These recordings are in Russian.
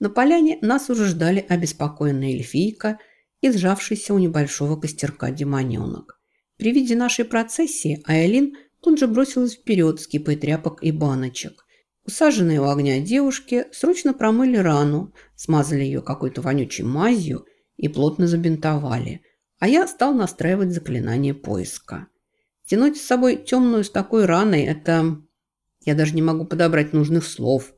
На поляне нас уже ждали обеспокоенная эльфийка и сжавшийся у небольшого костерка демоненок. При виде нашей процессии Айлин тут же бросилась вперед с кипой тряпок и баночек. Усаженные у огня девушки срочно промыли рану, смазали ее какой-то вонючей мазью и плотно забинтовали, а я стал настраивать заклинание поиска. Тянуть с собой темную с такой раной – это... Я даже не могу подобрать нужных слов.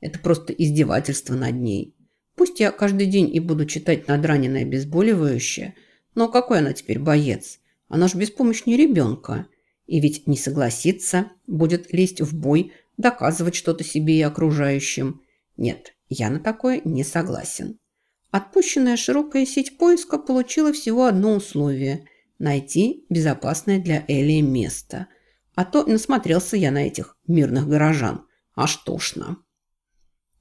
Это просто издевательство над ней. Пусть я каждый день и буду читать надраненное обезболивающее, но какой она теперь боец? Она ж беспомощнее ребенка. И ведь не согласится, будет лезть в бой, доказывать что-то себе и окружающим. Нет, я на такое не согласен. Отпущенная широкая сеть поиска получила всего одно условие – найти безопасное для Элии место. А то насмотрелся я на этих мирных горожан. Аж тошно.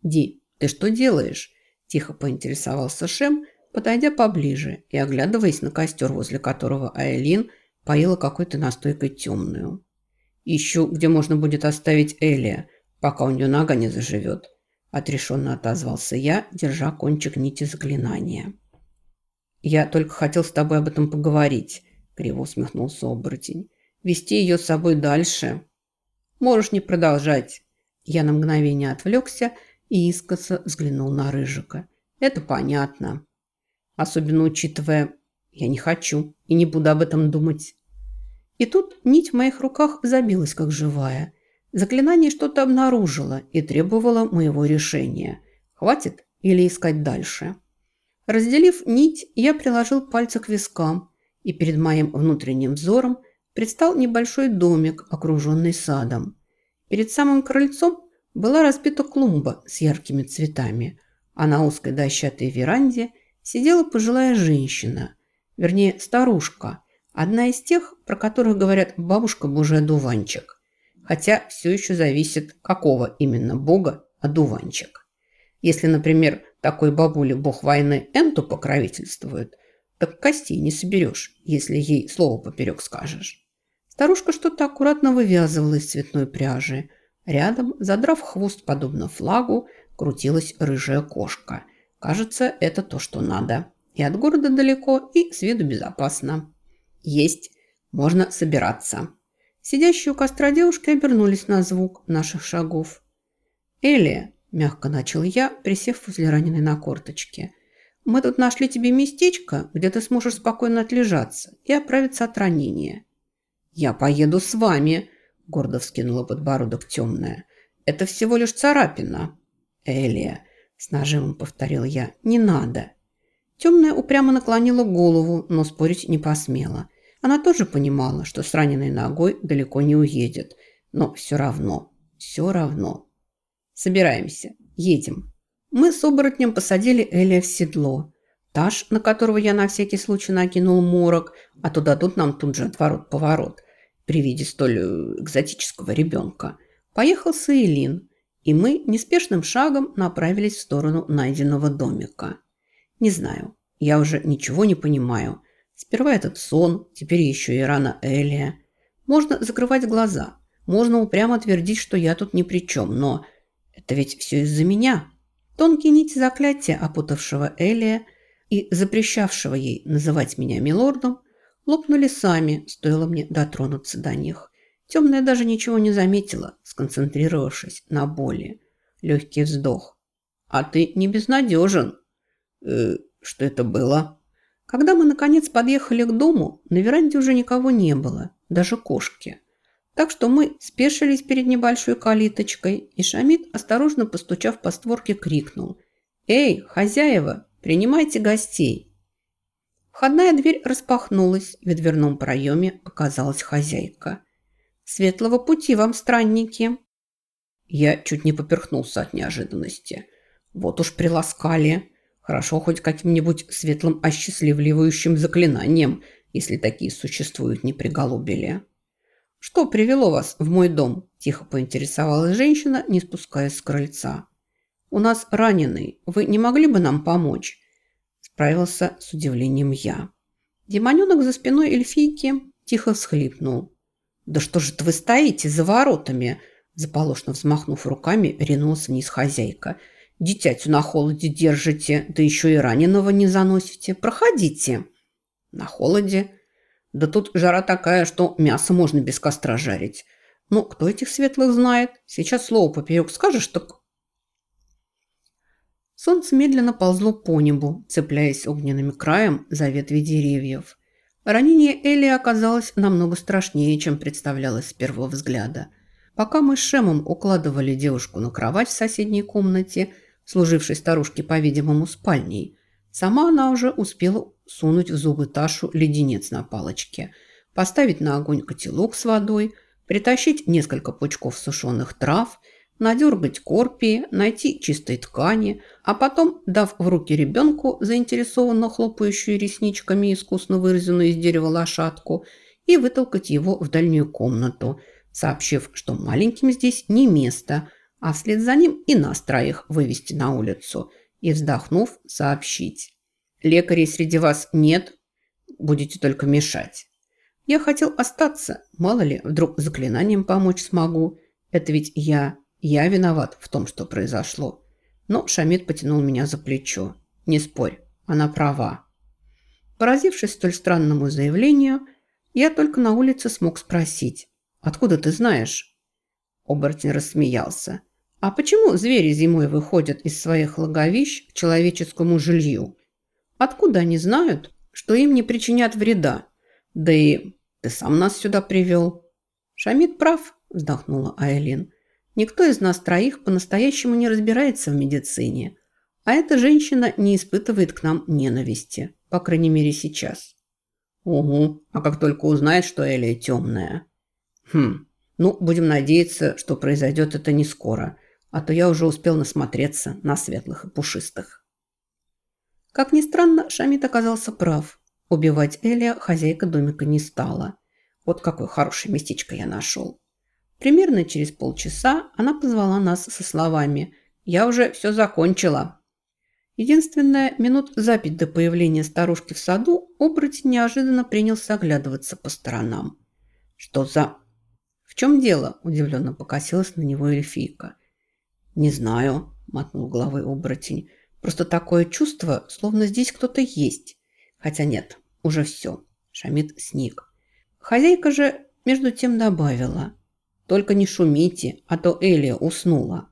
«Ди, ты что делаешь?» – тихо поинтересовался Шем, подойдя поближе и оглядываясь на костер, возле которого Айлин поила какой-то настойкой темную. «Ищу, где можно будет оставить Элия, пока у нее нога не заживет», Отрешенно отозвался я, держа кончик нити заклинания. «Я только хотел с тобой об этом поговорить», – криво усмехнулся оборотень. «Вести ее с собой дальше». «Можешь не продолжать». Я на мгновение отвлекся и искоса взглянул на Рыжика. «Это понятно. Особенно учитывая, я не хочу и не буду об этом думать». И тут нить в моих руках забилась, как живая – Заклинание что-то обнаружило и требовало моего решения. Хватит или искать дальше? Разделив нить, я приложил пальцы к вискам, и перед моим внутренним взором предстал небольшой домик, окруженный садом. Перед самым крыльцом была разбита клумба с яркими цветами, а на узкой дощатой веранде сидела пожилая женщина, вернее старушка, одна из тех, про которых говорят «бабушка Божий одуванчик» хотя все еще зависит, какого именно бога одуванчик. Если, например, такой бабуле бог войны Энту покровительствует, так костей не соберешь, если ей слово поперек скажешь. Старушка что-то аккуратно вывязывала из цветной пряжи. Рядом, задрав хвост подобно флагу, крутилась рыжая кошка. Кажется, это то, что надо. И от города далеко, и с виду безопасно. Есть. Можно собираться. Сидящие у костра девушки обернулись на звук наших шагов. «Элия», – мягко начал я, присев возле раненой на корточке, – «мы тут нашли тебе местечко, где ты сможешь спокойно отлежаться и оправиться от ранения». «Я поеду с вами», – гордо вскинула подбородок темная. «Это всего лишь царапина». «Элия», – с нажимом повторил я, – «не надо». Темная упрямо наклонила голову, но спорить не посмела – она тоже понимала, что с раненой ногой далеко не уедет, но все равно, все равно. Собираемся, едем. Мы с оборотнем посадили Элия в седло. Таш, на которого я на всякий случай накинул морок, а туда тут нам тут же отворот-поворот при виде столь э, экзотического ребенка, поехал с Эйлин, и мы неспешным шагом направились в сторону найденного домика. Не знаю, я уже ничего не понимаю – Сперва этот сон, теперь еще и рана Элия. Можно закрывать глаза, можно упрямо твердить, что я тут ни при чем, но это ведь все из-за меня. Тонкие нити заклятия, опутавшего Элия и запрещавшего ей называть меня милордом, лопнули сами, стоило мне дотронуться до них. Темная даже ничего не заметила, сконцентрировавшись на боли. Легкий вздох. «А ты не безнадежен». «Э, «Что это было?» Когда мы, наконец, подъехали к дому, на веранде уже никого не было, даже кошки. Так что мы спешились перед небольшой калиточкой, и Шамид, осторожно постучав по створке, крикнул «Эй, хозяева, принимайте гостей!» Входная дверь распахнулась, в дверном проеме показалась хозяйка. «Светлого пути вам, странники!» Я чуть не поперхнулся от неожиданности. Вот уж приласкали. Хорошо хоть каким-нибудь светлым осчастливливающим заклинанием, если такие существуют, не приголубили. «Что привело вас в мой дом?» – тихо поинтересовалась женщина, не спускаясь с крыльца. «У нас раненый. Вы не могли бы нам помочь?» Справился с удивлением я. Демоненок за спиной эльфийки тихо всхлипнул. «Да что же вы стоите за воротами?» Заполошно взмахнув руками, ринулась вниз хозяйка – Дитятю на холоде держите, да еще и раненого не заносите. Проходите. На холоде? Да тут жара такая, что мясо можно без костра жарить. Ну, кто этих светлых знает? Сейчас слово поперек скажешь, так... Солнце медленно ползло по небу, цепляясь огненным краем за ветви деревьев. Ранение Элли оказалось намного страшнее, чем представлялось с первого взгляда. Пока мы с Шемом укладывали девушку на кровать в соседней комнате – служившей старушке, по-видимому, спальней. Сама она уже успела сунуть в зубы Ташу леденец на палочке, поставить на огонь котелок с водой, притащить несколько пучков сушеных трав, надергать корпии, найти чистые ткани, а потом, дав в руки ребенку, заинтересованно хлопающую ресничками искусно вырезанную из дерева лошадку, и вытолкать его в дальнюю комнату, сообщив, что маленьким здесь не место – а вслед за ним и нас троих вывести на улицу и, вздохнув, сообщить. Лекарей среди вас нет, будете только мешать. Я хотел остаться, мало ли, вдруг заклинанием помочь смогу. Это ведь я, я виноват в том, что произошло. Но Шамид потянул меня за плечо. Не спорь, она права. Поразившись столь странному заявлению, я только на улице смог спросить. «Откуда ты знаешь?» Оборотень рассмеялся. А почему звери зимой выходят из своих логовищ к человеческому жилью? Откуда они знают, что им не причинят вреда? Да и ты сам нас сюда привел. Шамид прав, вздохнула Айлин. Никто из нас троих по-настоящему не разбирается в медицине. А эта женщина не испытывает к нам ненависти. По крайней мере, сейчас. Угу, а как только узнает, что Элия темная. Хм, ну, будем надеяться, что произойдет это не скоро – а то я уже успел насмотреться на светлых и пушистых. Как ни странно, Шамид оказался прав. Убивать Элия хозяйка домика не стала. Вот какое хорошее местечко я нашел. Примерно через полчаса она позвала нас со словами «Я уже все закончила». Единственное, минут за пять до появления старушки в саду оборотень неожиданно принялся оглядываться по сторонам. «Что за...» «В чем дело?» – удивленно покосилась на него эльфийка. «Не знаю», – мотнул головой оборотень. «Просто такое чувство, словно здесь кто-то есть. Хотя нет, уже все». Шамид сник. Хозяйка же между тем добавила. «Только не шумите, а то Элия уснула».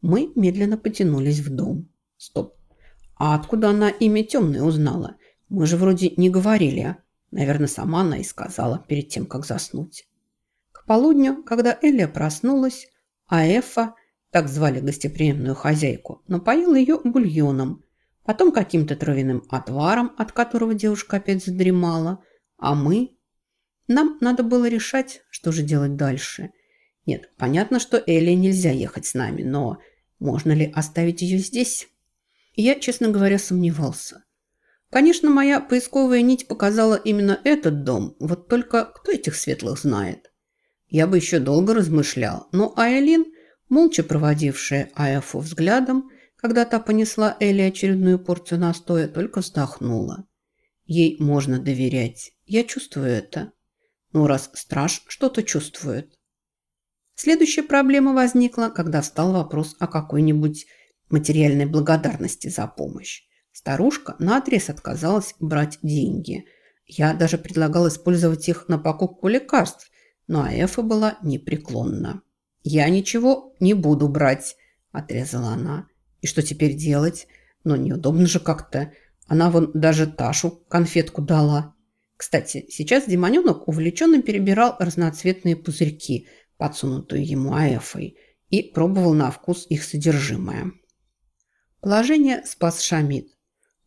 Мы медленно потянулись в дом. Стоп. А откуда она имя темное узнала? Мы же вроде не говорили. Наверное, сама она и сказала перед тем, как заснуть. К полудню, когда Элия проснулась, а Эфа так звали гостеприимную хозяйку, напоил ее бульоном, потом каким-то травяным отваром, от которого девушка опять задремала, а мы... Нам надо было решать, что же делать дальше. Нет, понятно, что Элли нельзя ехать с нами, но можно ли оставить ее здесь? Я, честно говоря, сомневался. Конечно, моя поисковая нить показала именно этот дом, вот только кто этих светлых знает? Я бы еще долго размышлял, но Айлин молча проводившая Аяфу взглядом, когда та понесла Элли очередную порцию настоя, только вздохнула. Ей можно доверять. Я чувствую это. Ну, раз страж что-то чувствует. Следующая проблема возникла, когда встал вопрос о какой-нибудь материальной благодарности за помощь. Старушка наотрез отказалась брать деньги. Я даже предлагал использовать их на покупку лекарств, но Аэфа была непреклонна. «Я ничего не буду брать», – отрезала она. «И что теперь делать? Ну, неудобно же как-то. Она вон даже Ташу конфетку дала». Кстати, сейчас демоненок увлеченно перебирал разноцветные пузырьки, подсунутые ему Аэфой, и пробовал на вкус их содержимое. Положение спас Шамид.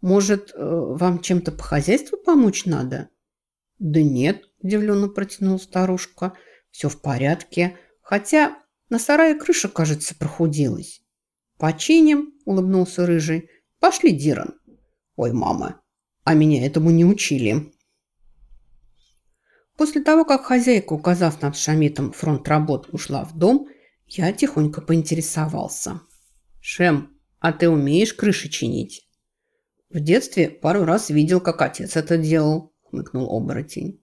«Может, э, вам чем-то по хозяйству помочь надо?» «Да нет», – удивленно протянула старушка. «Все в порядке. Хотя на сарае крыша, кажется, прохудилась. «Починим», – улыбнулся Рыжий. «Пошли, Диран». «Ой, мама, а меня этому не учили». После того, как хозяйка, указав над Шамитом фронт работ, ушла в дом, я тихонько поинтересовался. «Шем, а ты умеешь крыши чинить?» «В детстве пару раз видел, как отец это делал», – хмыкнул оборотень.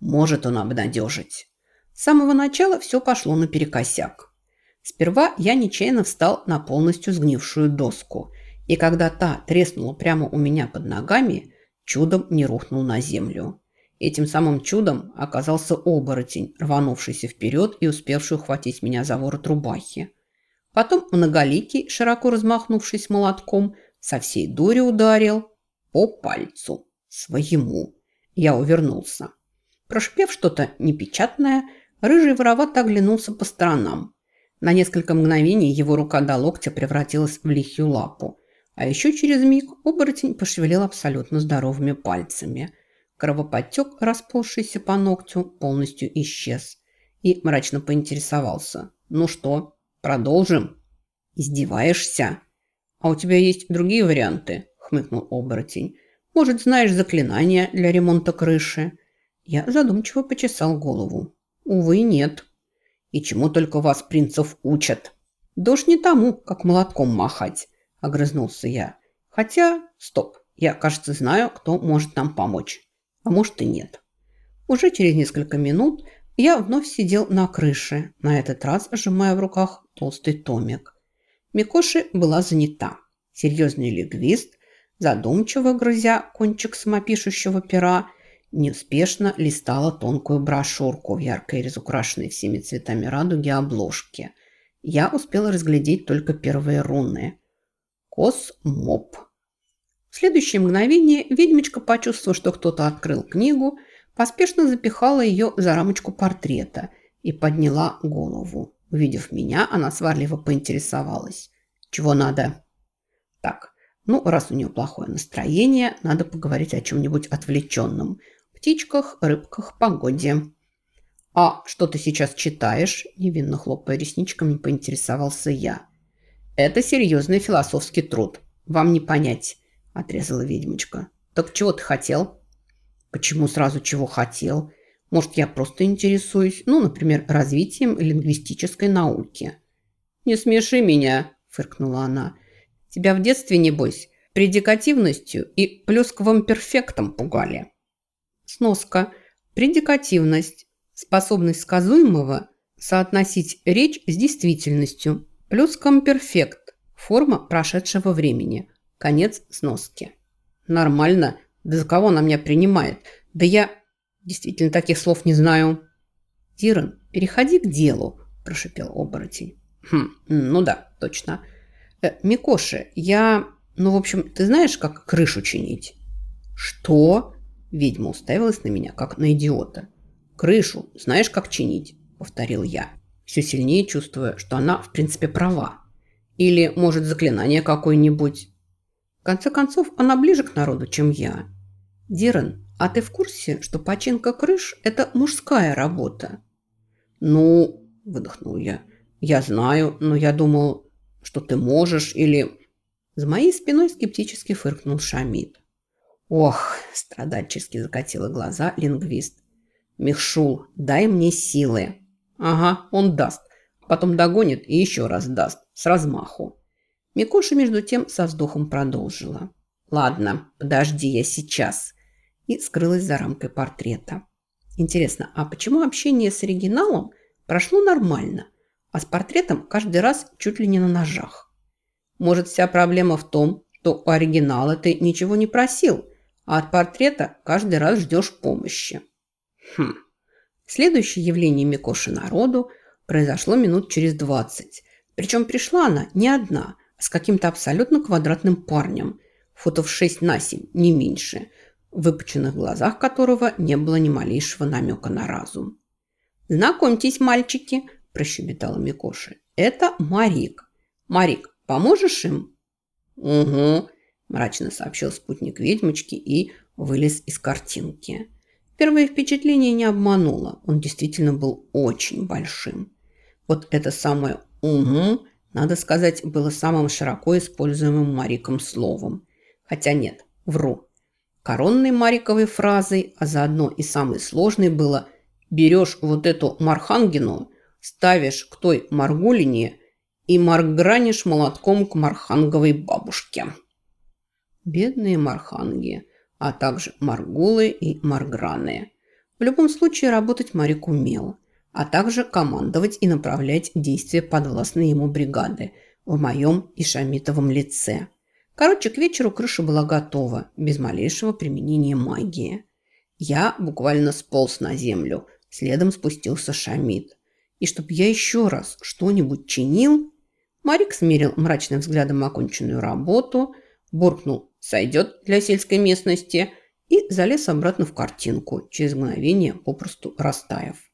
«Может он обнадежить». С самого начала все пошло наперекосяк. Сперва я нечаянно встал на полностью сгнившую доску, и когда та треснула прямо у меня под ногами, чудом не рухнул на землю. Этим самым чудом оказался оборотень, рванувшийся вперед и успевший ухватить меня за ворот рубахи. Потом многоликий, широко размахнувшись молотком, со всей дури ударил по пальцу своему. Я увернулся. Прошипев что-то непечатное, рыжий воровато оглянулся по сторонам. На несколько мгновений его рука до локтя превратилась в лихью лапу. А еще через миг оборотень пошевелил абсолютно здоровыми пальцами. Кровоподтек, расползшийся по ногтю, полностью исчез. И мрачно поинтересовался. «Ну что, продолжим?» «Издеваешься?» «А у тебя есть другие варианты?» – хмыкнул оборотень. «Может, знаешь заклинания для ремонта крыши?» Я задумчиво почесал голову. «Увы, нет». «И чему только вас, принцев, учат?» «Да не тому, как молотком махать», – огрызнулся я. «Хотя, стоп, я, кажется, знаю, кто может нам помочь. А может и нет». Уже через несколько минут я вновь сидел на крыше, на этот раз сжимая в руках толстый томик. Микоши была занята. Серьезный лингвист, задумчиво грызя кончик самопишущего пера, неуспешно листала тонкую брошюрку в яркой разукрашенной всеми цветами радуги обложке. Я успела разглядеть только первые руны. Космоп. Следующее мгновение ведьмочка почувствовала, что кто-то открыл книгу, поспешно запихала ее за рамочку портрета и подняла голову. Увидев меня, она сварливо поинтересовалась. «Чего надо?» «Так, ну, раз у нее плохое настроение, надо поговорить о чем-нибудь отвлеченном. Птичках, рыбках, погоде». «А что ты сейчас читаешь?» – невинно хлопая ресничками, поинтересовался я. «Это серьезный философский труд. Вам не понять», – отрезала ведьмочка. «Так чего ты хотел?» «Почему сразу чего хотел?» Может, я просто интересуюсь, ну, например, развитием лингвистической науки. «Не смеши меня», – фыркнула она. «Тебя в детстве, небось, предикативностью и плюсковым перфектом пугали». Сноска. Предикативность. Способность сказуемого соотносить речь с действительностью. Плюском перфект. Форма прошедшего времени. Конец сноски. Нормально. Да за кого она меня принимает? Да я... Действительно, таких слов не знаю. Тиран, переходи к делу, прошипел оборотень. Хм, ну да, точно. Э, Микоши, я... Ну, в общем, ты знаешь, как крышу чинить? Что? Ведьма уставилась на меня, как на идиота. Крышу знаешь, как чинить? Повторил я, все сильнее чувствуя, что она, в принципе, права. Или, может, заклинание какое-нибудь. Конце концов, она ближе к народу, чем я. Диран, а ты в курсе, что починка крыш – это мужская работа? Ну, выдохнул я. Я знаю, но я думал, что ты можешь или... За моей спиной скептически фыркнул Шамид. Ох, страдальчески закатила глаза лингвист. Михшул, дай мне силы. Ага, он даст. Потом догонит и еще раз даст. С размаху. Микоша между тем со вздохом продолжила. Ладно, подожди, я сейчас и скрылась за рамкой портрета. Интересно, а почему общение с оригиналом прошло нормально, а с портретом каждый раз чуть ли не на ножах? Может, вся проблема в том, что у оригинала ты ничего не просил, а от портрета каждый раз ждешь помощи? Хм. Следующее явление Микоши народу произошло минут через двадцать. Причем пришла она не одна, с каким-то абсолютно квадратным парнем, футов шесть на семь, не меньше – в выпученных глазах которого не было ни малейшего намека на разум. «Знакомьтесь, мальчики!» – прощебетала Микоши. «Это Марик. Марик, поможешь им?» «Угу», – мрачно сообщил спутник ведьмочки и вылез из картинки. Первое впечатление не обмануло. Он действительно был очень большим. Вот это самое «угу», надо сказать, было самым широко используемым Мариком словом. Хотя нет, вру. Коронной Мариковой фразой, а заодно и самой сложной было «берешь вот эту Мархангину, ставишь к той Маргулине и маргранишь молотком к Марханговой бабушке». Бедные Марханги, а также Маргулы и Марграны. В любом случае работать Марик умел. А также командовать и направлять действия подвластной ему бригады в моем и Шамитовом лице. Короче, к вечеру крыша была готова, без малейшего применения магии. Я буквально сполз на землю, следом спустился Шамид. И чтоб я еще раз что-нибудь чинил, Марик смерил мрачным взглядом оконченную работу, буркнул «сойдет для сельской местности» и залез обратно в картинку, через мгновение попросту растаяв.